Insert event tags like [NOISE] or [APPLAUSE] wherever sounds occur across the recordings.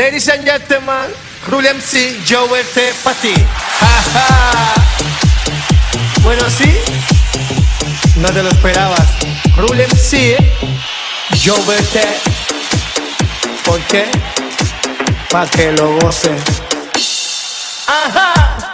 Ladies and gentlemen, Rule MC, Joel T. Pati. bueno, sí, no te lo esperabas. Rule MC, ¿eh? Joel T. ¿Por qué? Pa' que lo goces. Ajá.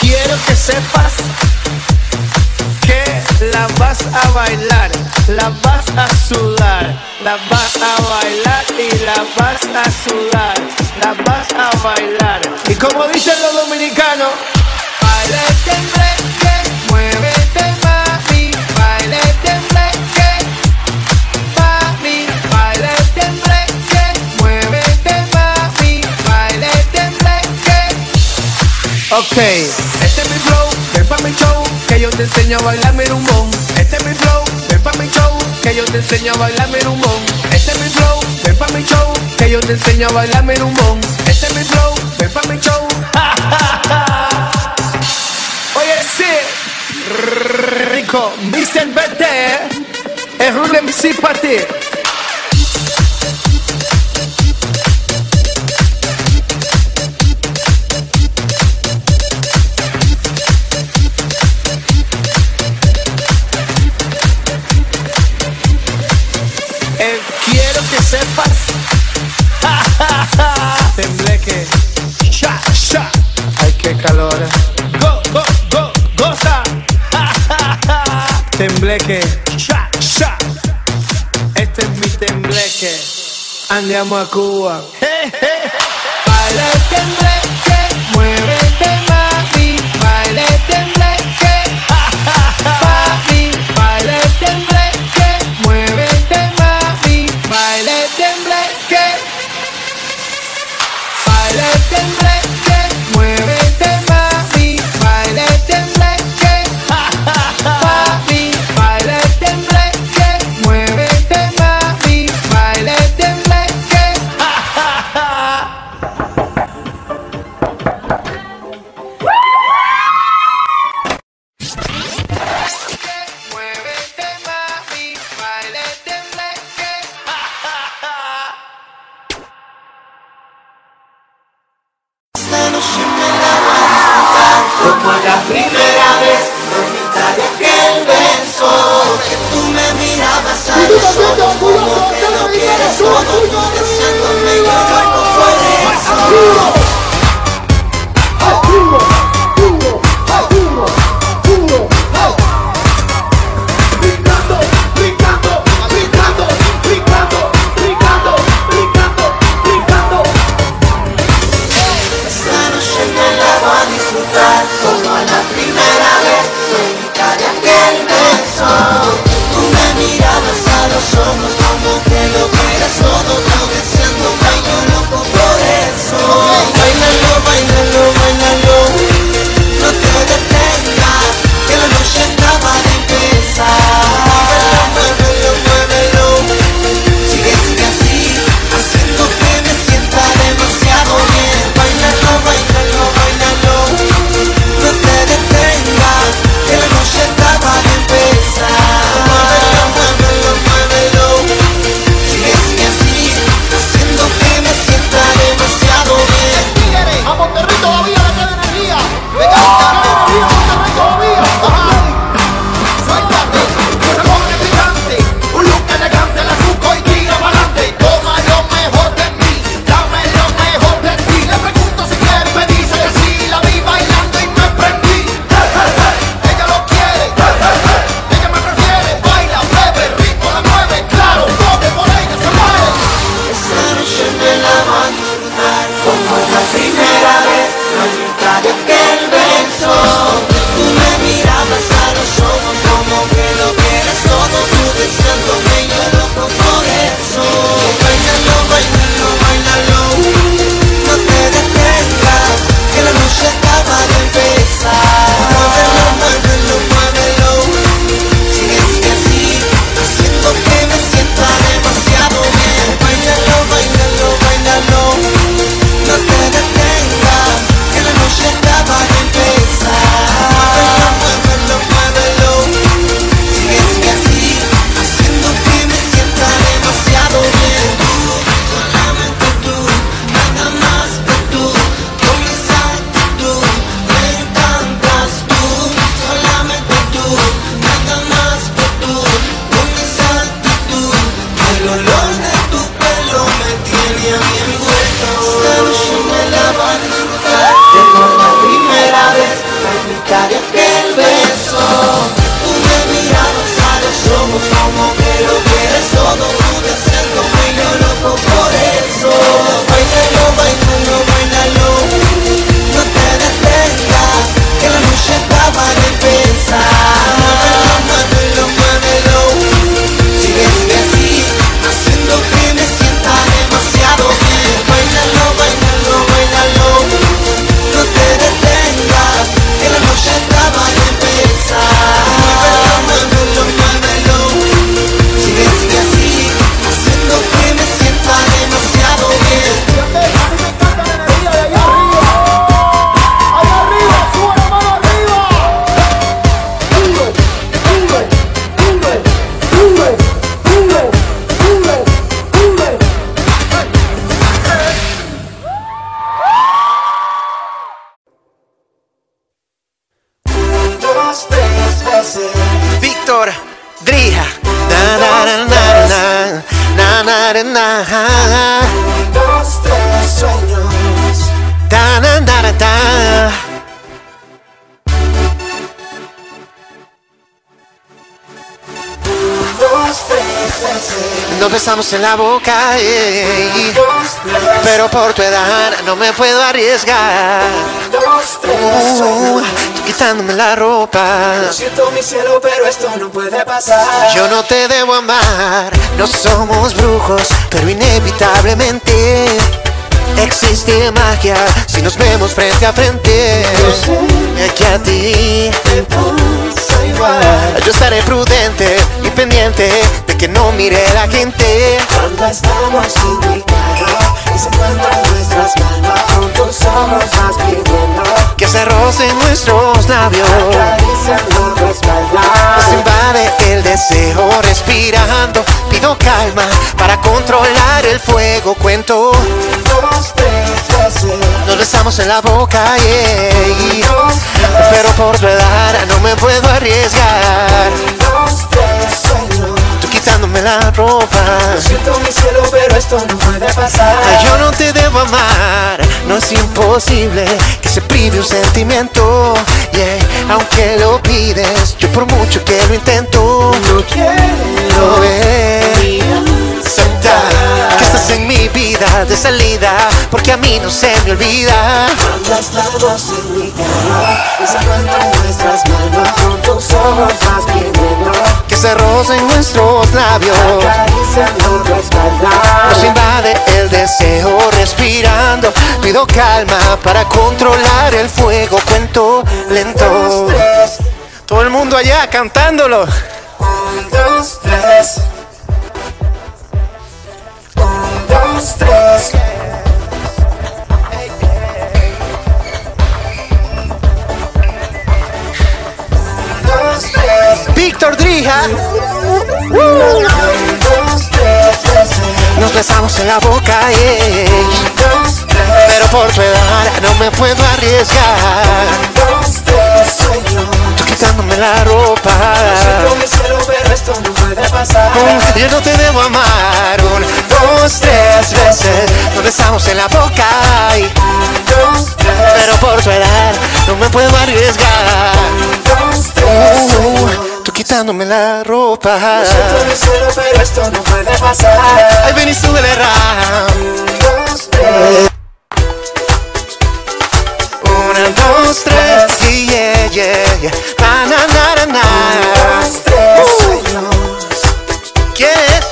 quiero que sepas que la vas a bailar, la vas a sudar, la vas a bailar y la vas a sudar, la vas a bailar. Y como dicen los dominicanos, baila muévete más. Ok. Este es mi flow, ven pa' mi show, que yo te enseño a bailar mi rumbón. Este es mi flow, ven pa' mi show, que yo te enseño a bailar mi rumbón. Este es mi flow, ven pa' mi show, que yo te enseño a bailar mi rumbón. Este es mi flow, ven pa' mi show. [LAUGHS] Oye, sí, rico, Mr. BT, es un MC para Andiamo a Cuba. Eh, eh. Para el en la boca, ey. Tres. pero por tu edad no me puedo arriesgar. Uh, quitándome la ropa. Lo siento mi cielo, pero esto no puede pasar. Yo no te debo amar, no somos brujos, pero inevitablemente existe magia si nos vemos frente a frente. Que a ti igual. yo estaré prudente y pendiente de que no mire la gente. Cuando estamos carro y se encuentran nuestras manos, con tus ojos vas pidiendo, Que se rocen nuestros labios. acariciando tu espalda. Nos invade el deseo respirando. Pido calma para controlar el fuego. Cuento, Dos, tres veces. Nos besamos en la boca. yeah. Pero por tu edad no me puedo arriesgar. Dos, tres sueños. Tú quitándome la ropa. Lo siento mi cielo, pero esto no puede pasar. Yo no te debo amar, no es imposible que se prive un sentimiento. Yeah, aunque lo pides, yo por mucho que lo intento. No quiero ver que estás en mi vida de salida, porque a mí no se me olvida. Cuando estamos en mi se encuentran nuestras manos, con tus ojos vas pidiendo, Que se rocen nuestros labios. acariciando. Nos invade el deseo respirando. Pido calma para controlar el fuego. Cuento lento. Todo el mundo allá cantándolo. un, dos, tres. dos, tres. Víctor Drija. Nos besamos en la boca. Pero por tu edad no me puedo arriesgar. Tú quitándome la ropa. Yo no te debo amar. Dos, tres veces. Nos besamos en la boca. y- Dos, tres. Pero por tu edad no me puedo arriesgar. Dos, tres Uh, tú quitándome la ropa. Siento mi cielo, pero esto no puede pasar. Ay, ven y súbele round. Dos, tres. Una, dos, tres. Yeah, yeah, yeah. Na, na, na, na, na. Dos, tres sueños. ¿Quién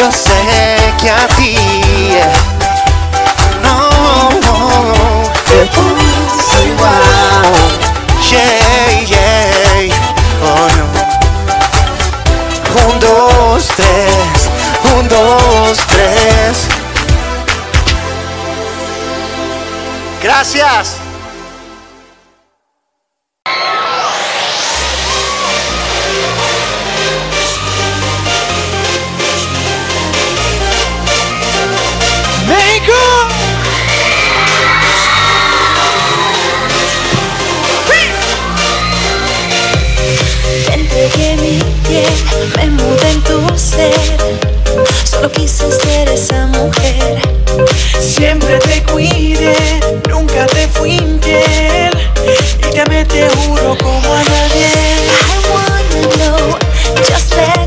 Yo sé que a ti no, no, Te pulsa igual. yeah, yeah, oh no. Un, dos, tres, un, dos, tres. Gracias. me mudé en tu ser. Solo quise ser esa mujer. Siempre te cuidé, nunca te fui infiel. Y te amé, te juro como a nadie. I wanna know, just let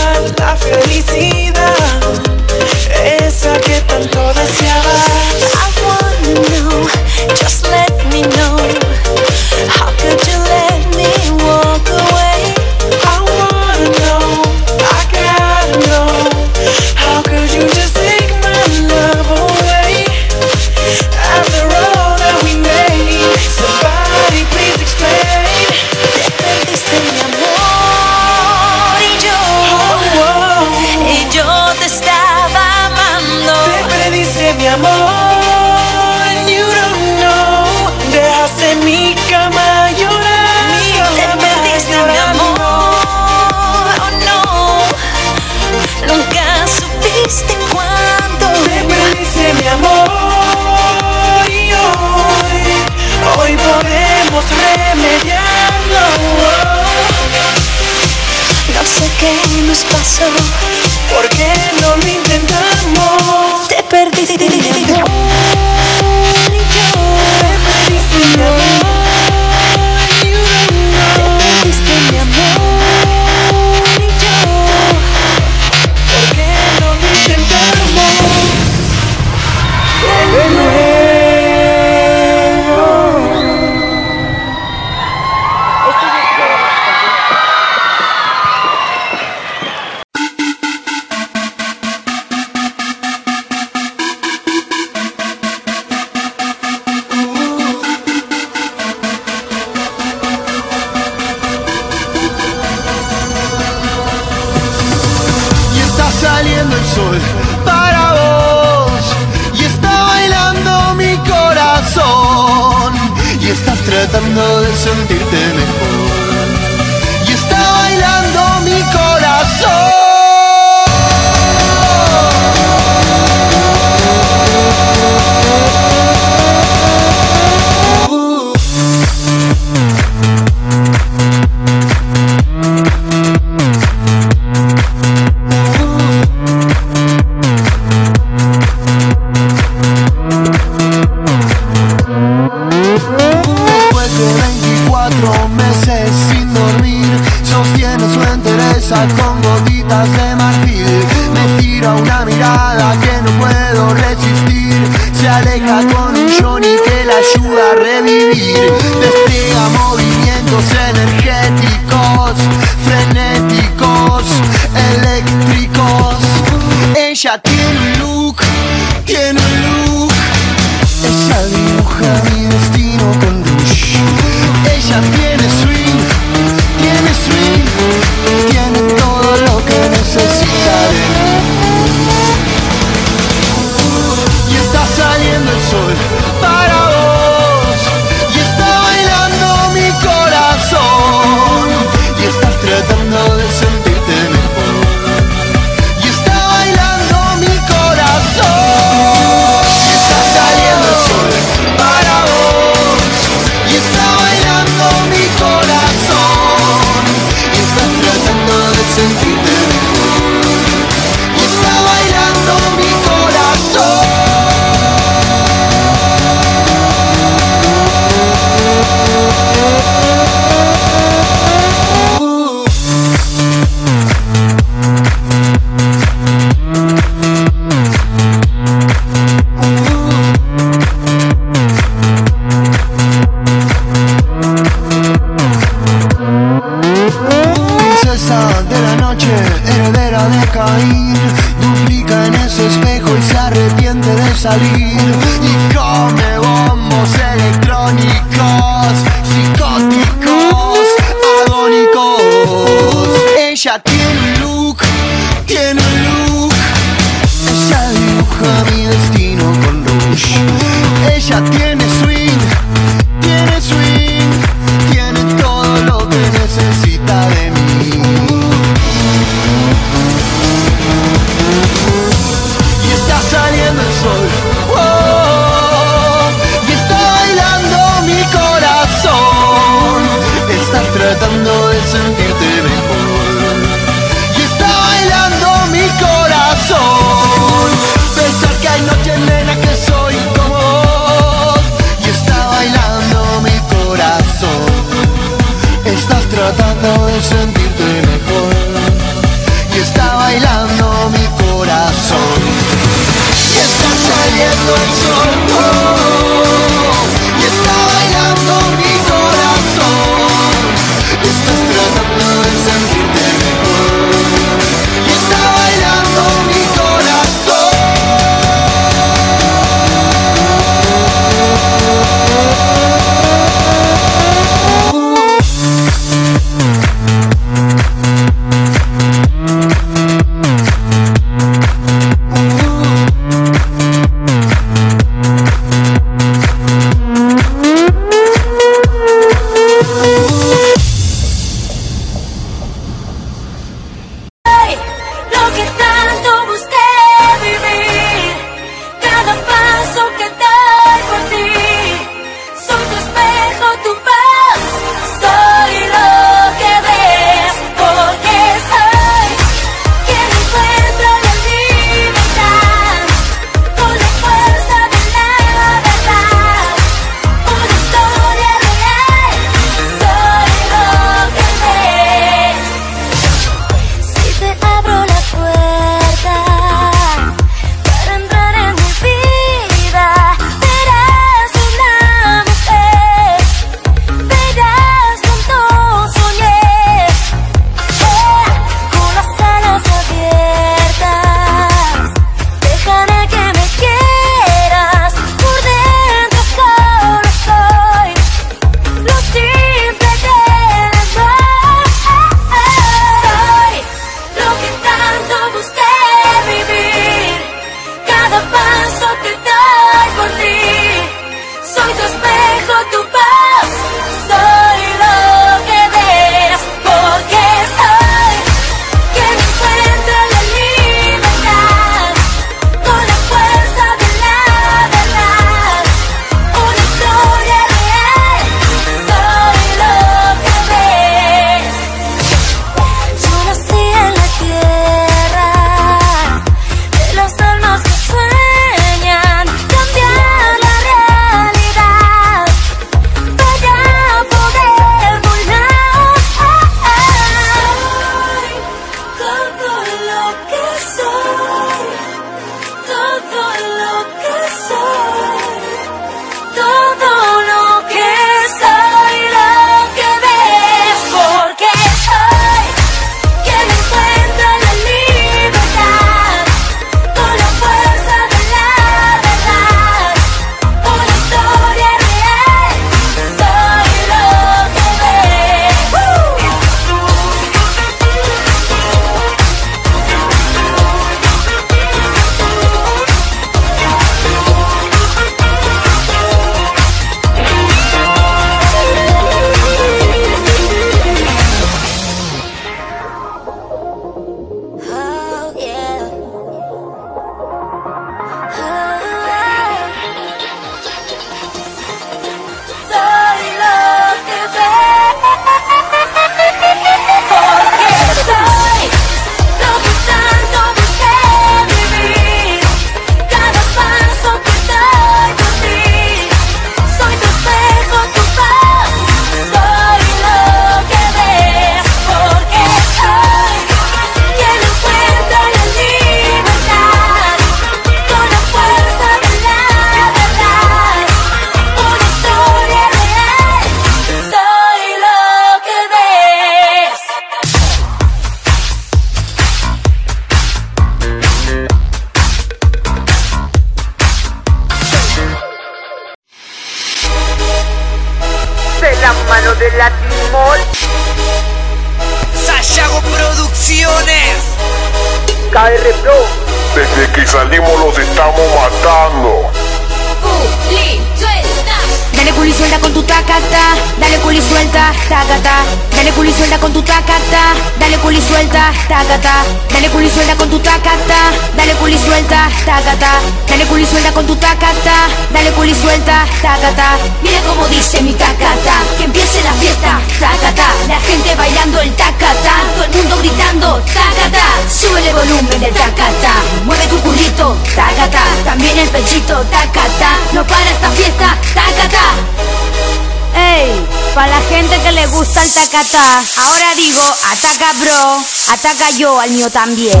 bro, ataca yo al mío también.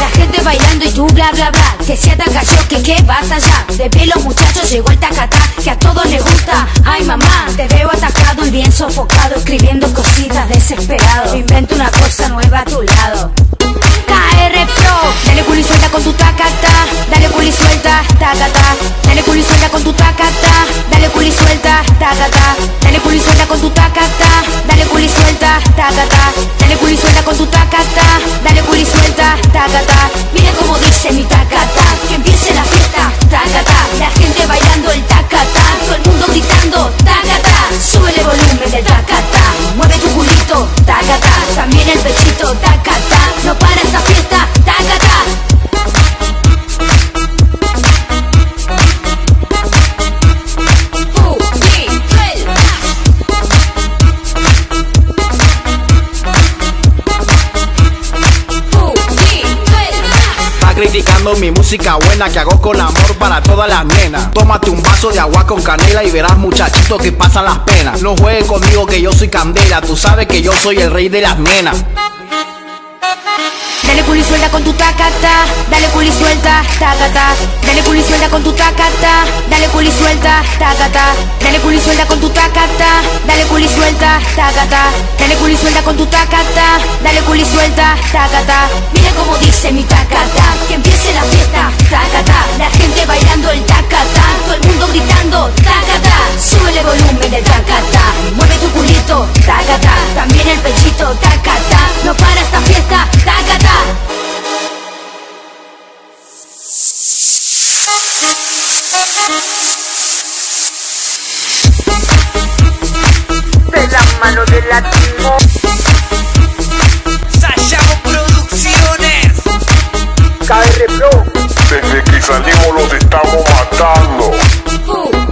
La gente bailando y tú bla bla bla. Que si ataca yo, que qué vas allá De pelo muchachos llegó el tacatá Dale culi suelta con tu tacata. Dale culi suelta, tacata. Dale culi suelta con tu tacata. Dale culi suelta, tacata. Dale culi suelta con tu tacata. Dale culi suelta, tacata. Mira cómo dice mi tacata. Que empiece la fiesta, tacata. La gente bailando el tacata. Todo el mundo gritando, tacata. Sube el volumen del tacata. Mueve tu culito, tacata. También el pechito, tacata. No para esta fiesta, Está criticando mi música buena que hago con amor para todas las nenas. Tómate un vaso de agua con canela y verás muchachito que pasan las penas. No juegues conmigo que yo soy candela, tú sabes que yo soy el rey de las nenas. Dale culi suelta con tu tacata, dale culi suelta, tacata, dale culi suelta con tu tacata, dale culi suelta, tacata, dale culi suelta con tu tacata, suelta, tacata, dale culi suelta con tu tacata, dale culi suelta, tacata. Mira cómo dice mi tacata, que empiece la fiesta, tacata, la gente bailando el tacata, todo el mundo gritando, tacata, sube el volumen del tacata, mueve tu culito, tacata, también el pechito, tacata, no para esta fiesta, tacata. De mano de latino. Sayamo Producciones. KR Pro. Desde que salimos los estamos matando. El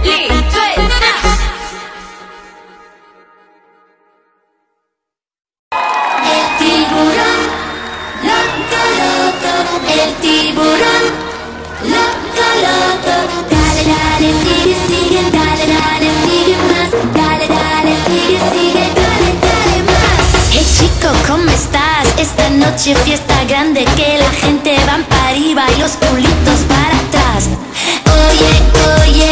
noche fiesta grande que la gente va para arriba y los culitos para atrás. Oye, oye,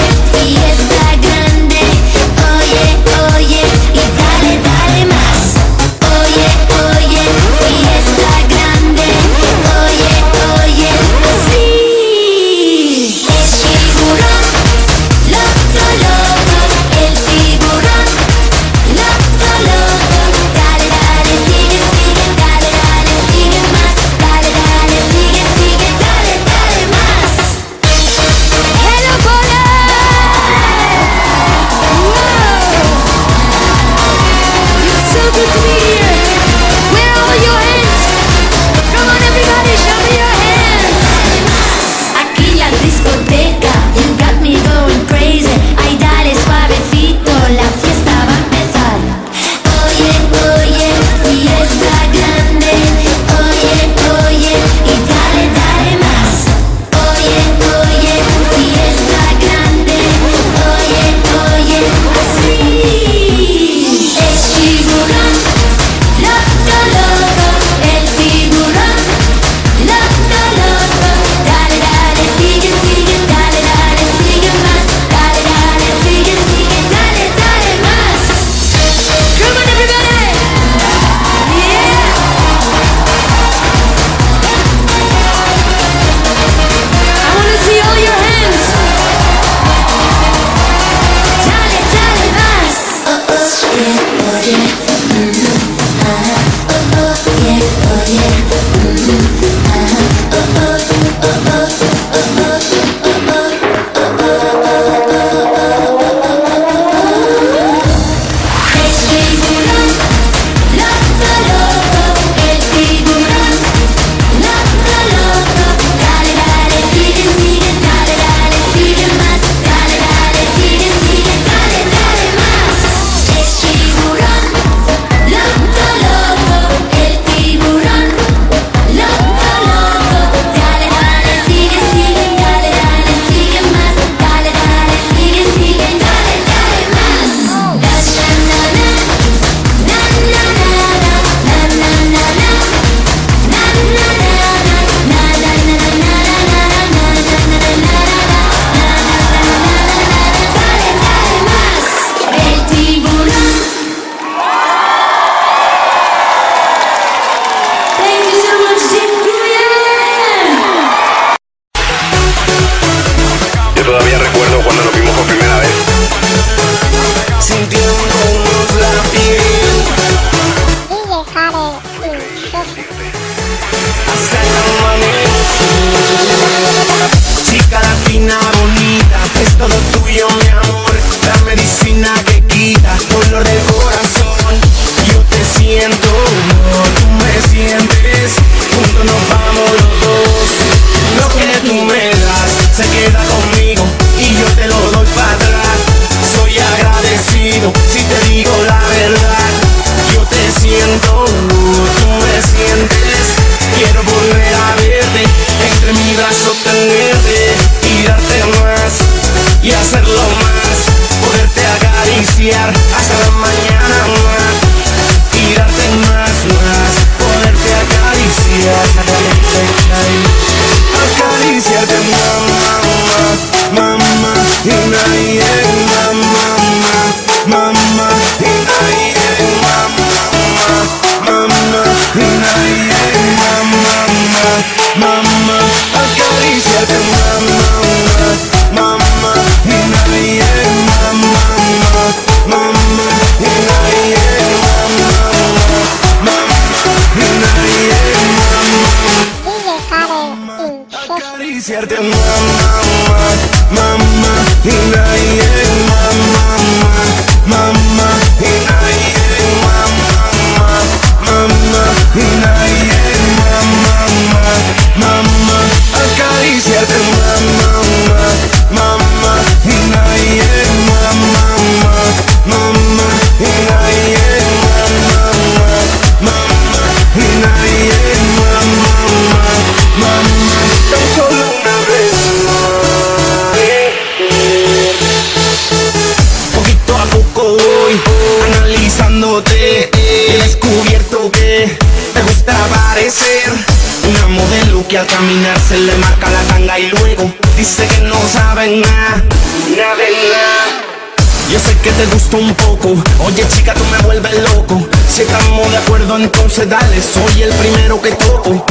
un poco. Oye chica, tú me vuelves loco. Si estamos de acuerdo, entonces dale Soy el primero que toco.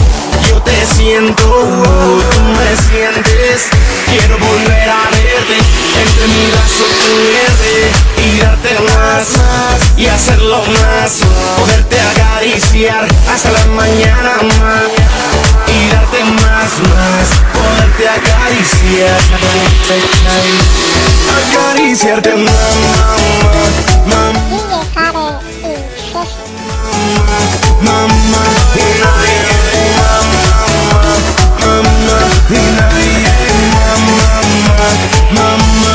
Yo te siento, tú me sientes. Quiero volver a verte Entre mis brazos tenerte Y darte más, más Y hacerlo más. Poderte acariciar Hasta la mañana más y darte más, más, poderte acariciar, acariciarte, mamá, mamá, mamá, mamá, mamá, mamá, y nadie, mamá, mamá, mamá.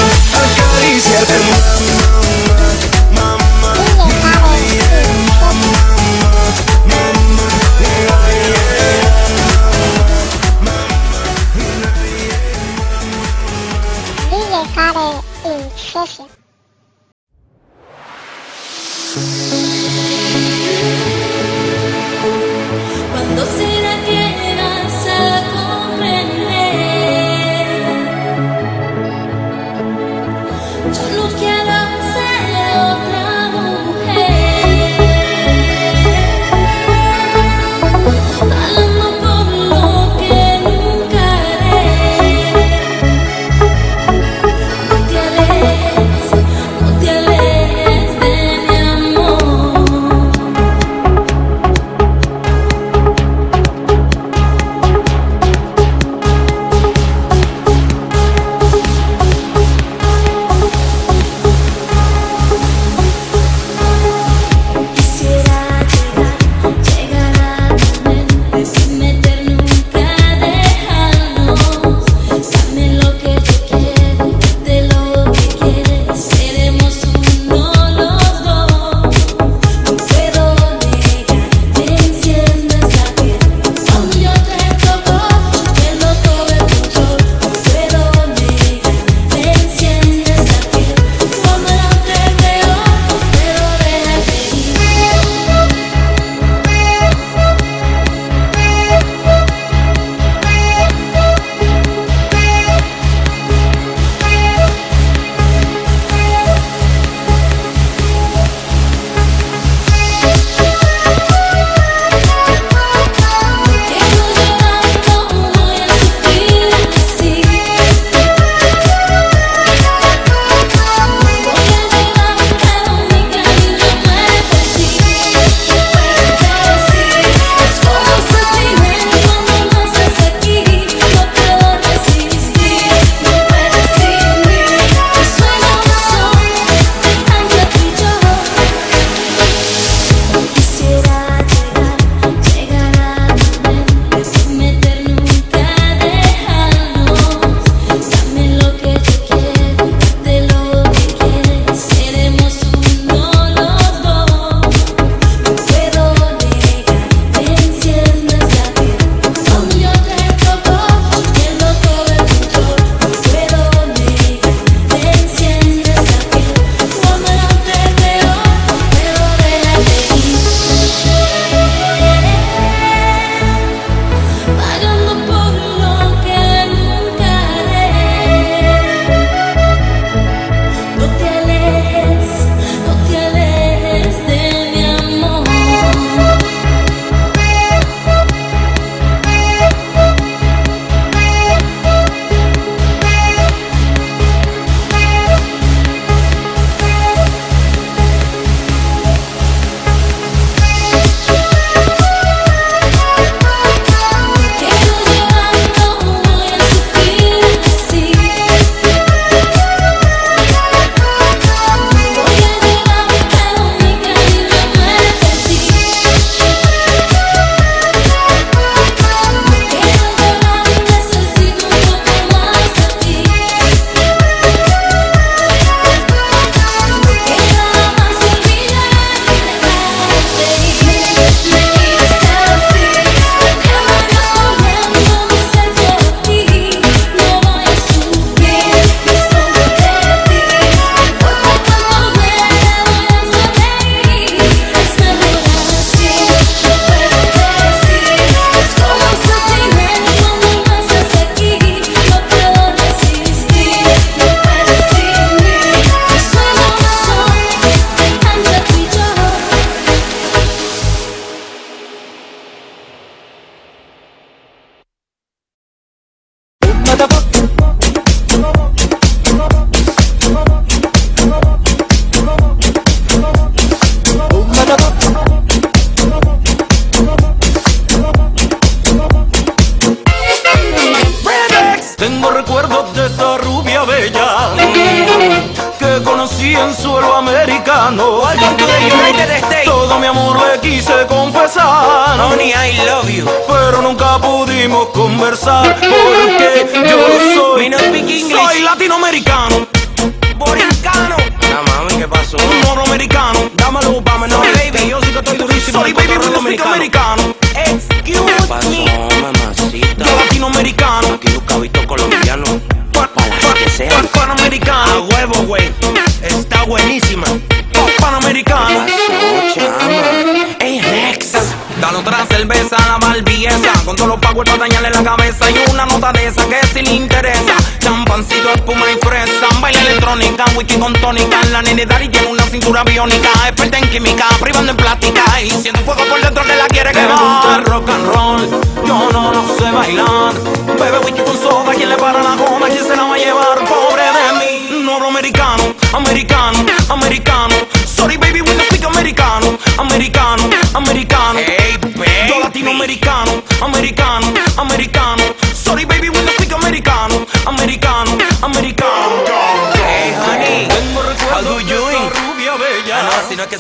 Cintura biónica Experta en química, privando en plástica Y siendo fuego por dentro que la quiere Me quemar el rock and roll, yo no lo sé bailar. Bebe whisky con soda, ¿quién le para la goma? ¿Quién se la va a llevar? Pobre de mí. Norteamericano, americano, americano.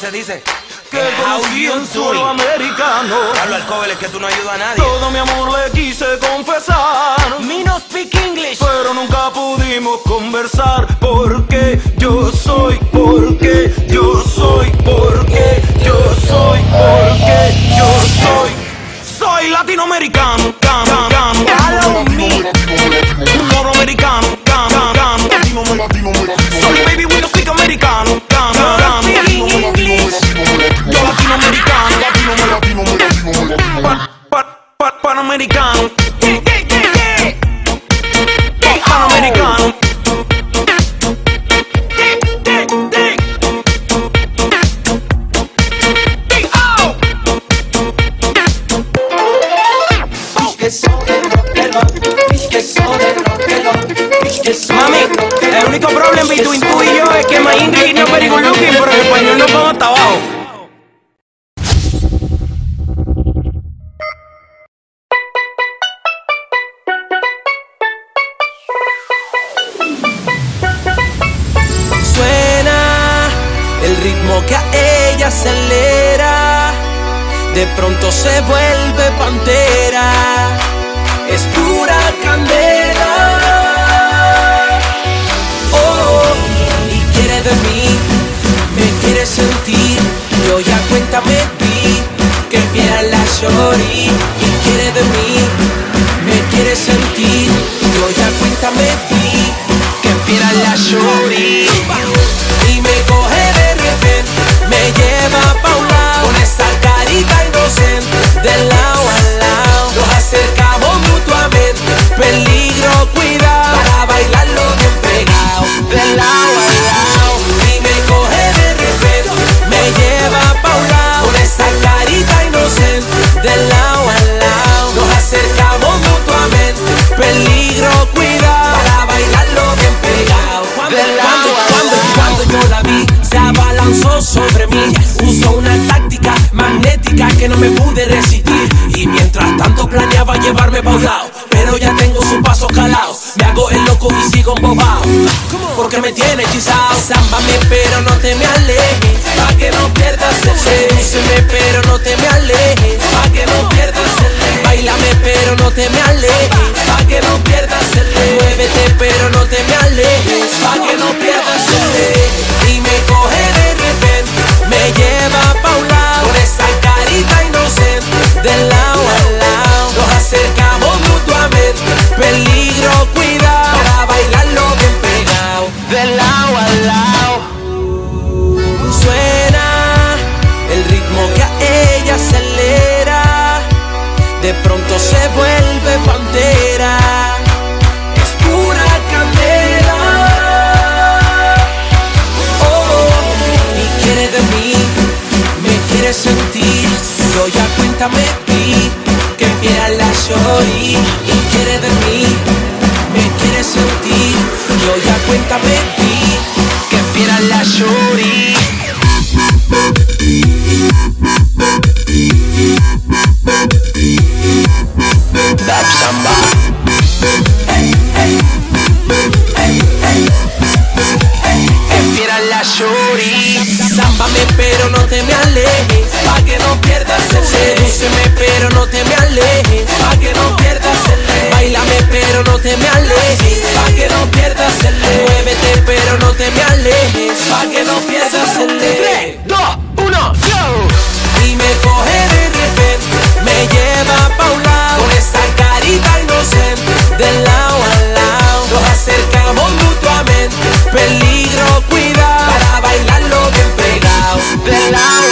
No, si no es que se dice que conocí suelo doing? americano. Hablo alcohol, es que tú no ayudas a nadie. Todo mi amor le quise confesar. Me no speak English. Pero nunca pudimos conversar. Porque yo soy, porque yo soy, porque yo soy, porque yo soy. Soy latinoamericano, can, can, can. Follow me Norteamericano, can, can, can. Sorry baby, we don't speak americano, can, can, panamericano, Yeah, yeah, yeah, yeah. pa- panamericano. El único problema between tú y yo es que my English no very looking, pero en español no hasta. Ritmo que a ella acelera. De pronto se vuelve pantera. Es pura candela. Oh, y quiere de mí, me quiere sentir. Yo ya cuéntame vi que viera la shorty. Y quiere de mí, me quiere sentir. Yo ya cuéntame vi que viera la shorty. Me pude resistir. Y mientras tanto planeaba llevarme pa' un lado, pero ya tengo su paso calado. Me hago el loco y sigo embobado. Porque me tiene hechizado. Sámbame, pero no te me alejes. Pa' que no pierdas el Sedúceme, pero no te me alejes. Pa' que no pierdas el Bailame, pero no te me alejes. Pa' que no pierdas el Muévete, pero no te me alejes. Pa' que no pierdas el Y me coge de repente, me lleva pa' un de lado a lado. Nos acercamos mutuamente, peligro, cuidado. Para bailarlo bien pegado, de lado a lado. Suena el ritmo que a ella acelera. De pronto se vuelve pantera. Es pura candela. Oh, y quiere de mí, me quiere sentir. Yo ya cuéntame vi que quiera la shorty. Y quiere de mí, me quiere sentir. Yo ya cuéntame vi que quiera la shorty. Pero no te me alejes, pa' que no pierdas el Bailame, pero no te me alejes, pa' que no pierdas el Muévete, pero no te me alejes, pa' que no pierdas el 3, 2, 1, go. Y me coge de repente, me lleva pa' un lado. Con esa carita inocente, de lado a lado. Nos acercamos mutuamente, peligro, cuidado. Para bailarlo bien pegado, de lado a lado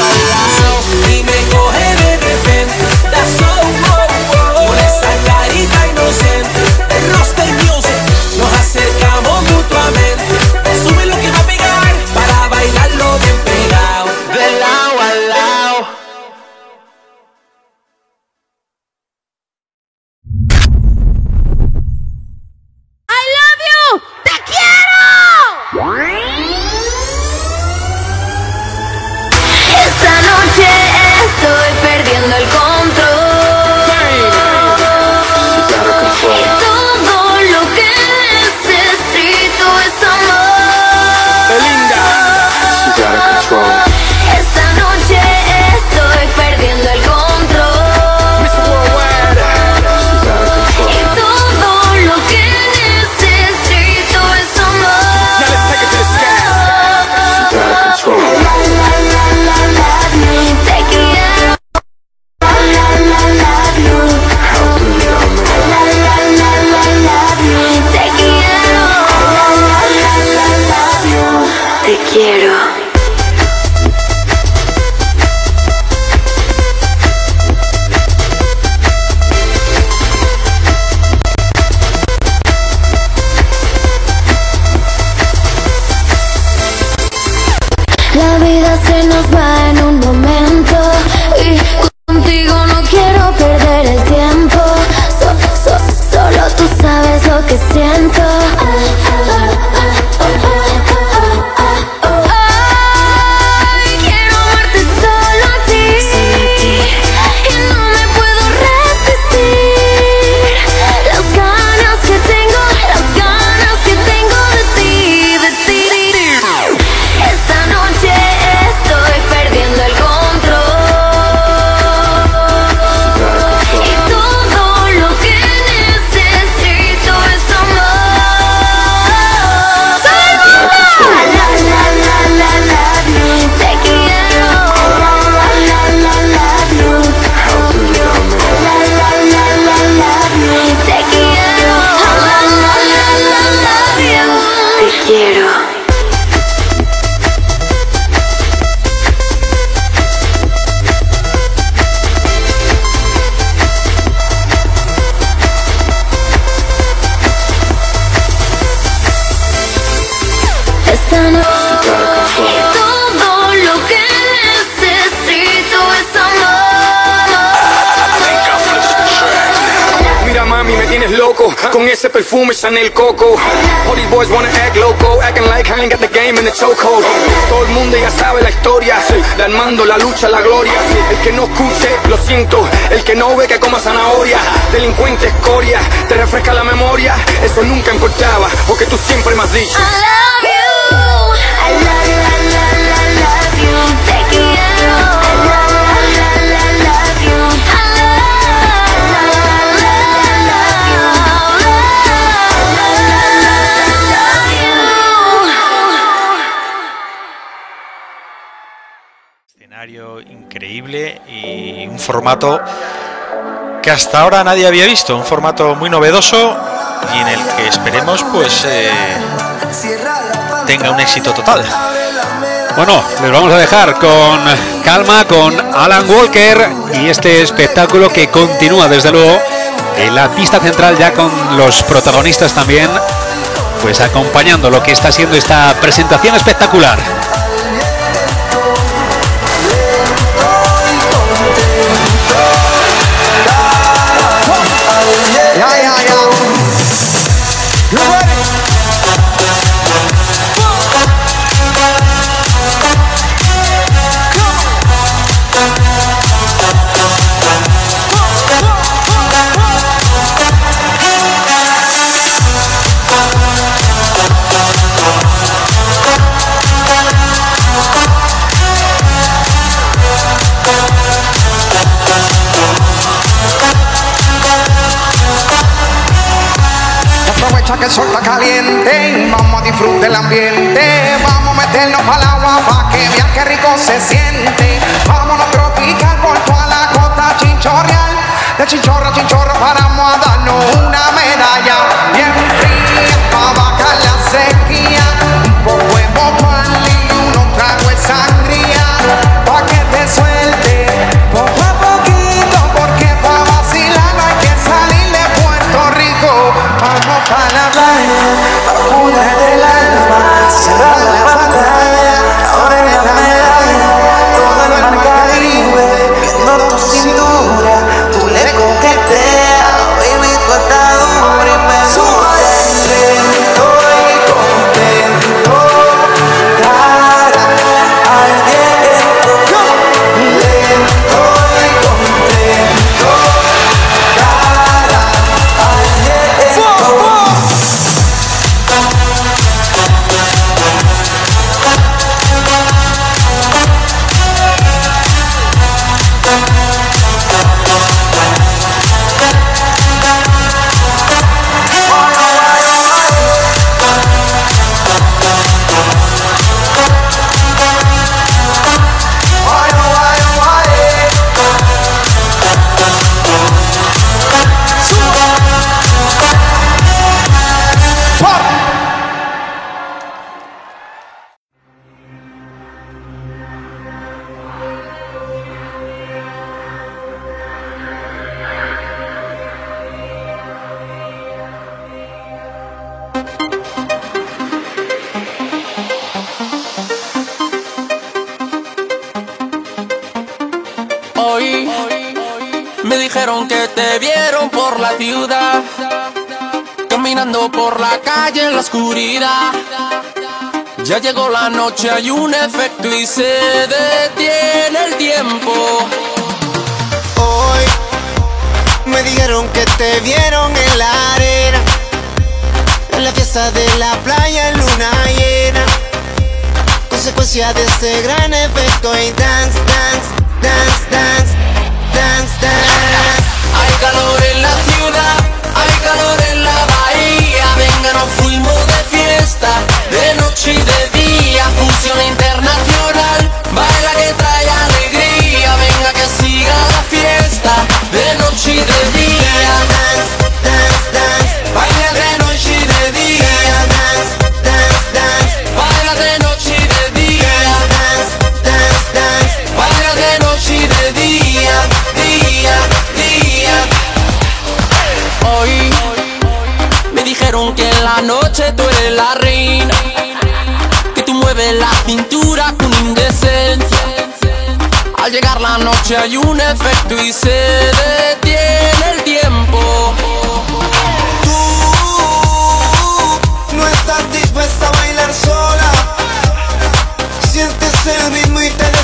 perfume Chanel Coco. All these boys wanna act loco Acting like I ain't got the game in the chokehold. Todo el mundo ya sabe la historia De Armando, la lucha, la gloria. El que no escuche, lo siento. El que no ve que coma zanahoria. Delincuente escoria Te refresca la memoria. Eso nunca importaba Porque tú siempre me has dicho formato que hasta ahora nadie había visto, un formato muy novedoso y en el que esperemos pues eh, tenga un éxito total. Bueno, les vamos a dejar con calma con Alan Walker y este espectáculo que continúa desde luego en la pista central ya con los protagonistas también, pues acompañando lo que está siendo esta presentación espectacular. Ambiente. Vamos a meternos al agua para que vean qué rico se siente. Vámonos tropical por toda la costa chinchorreal. De chinchorro a chinchorro paramos a darnos una medalla bien fría para cerrar la pantalla, ahora en la hay un efecto y se detiene el tiempo. Hoy me dijeron que te vieron en la arena, en la fiesta de la playa en luna llena. Consecuencia de este gran efecto y dance, dance, dance, dance, dance, dance. Hay calor en la ciudad, hay calor en la bahía. Venga, nos fuimos de fiesta, de noche y de día. Función internacional, baila que trae alegría. Venga, que siga la fiesta, de noche y de día. Dijeron que en la noche tú eres la reina, que tú mueves la cintura con indecencia. Al llegar la noche hay un efecto y se detiene el tiempo. Tú no estás dispuesta a bailar sola. Sientes el ritmo y te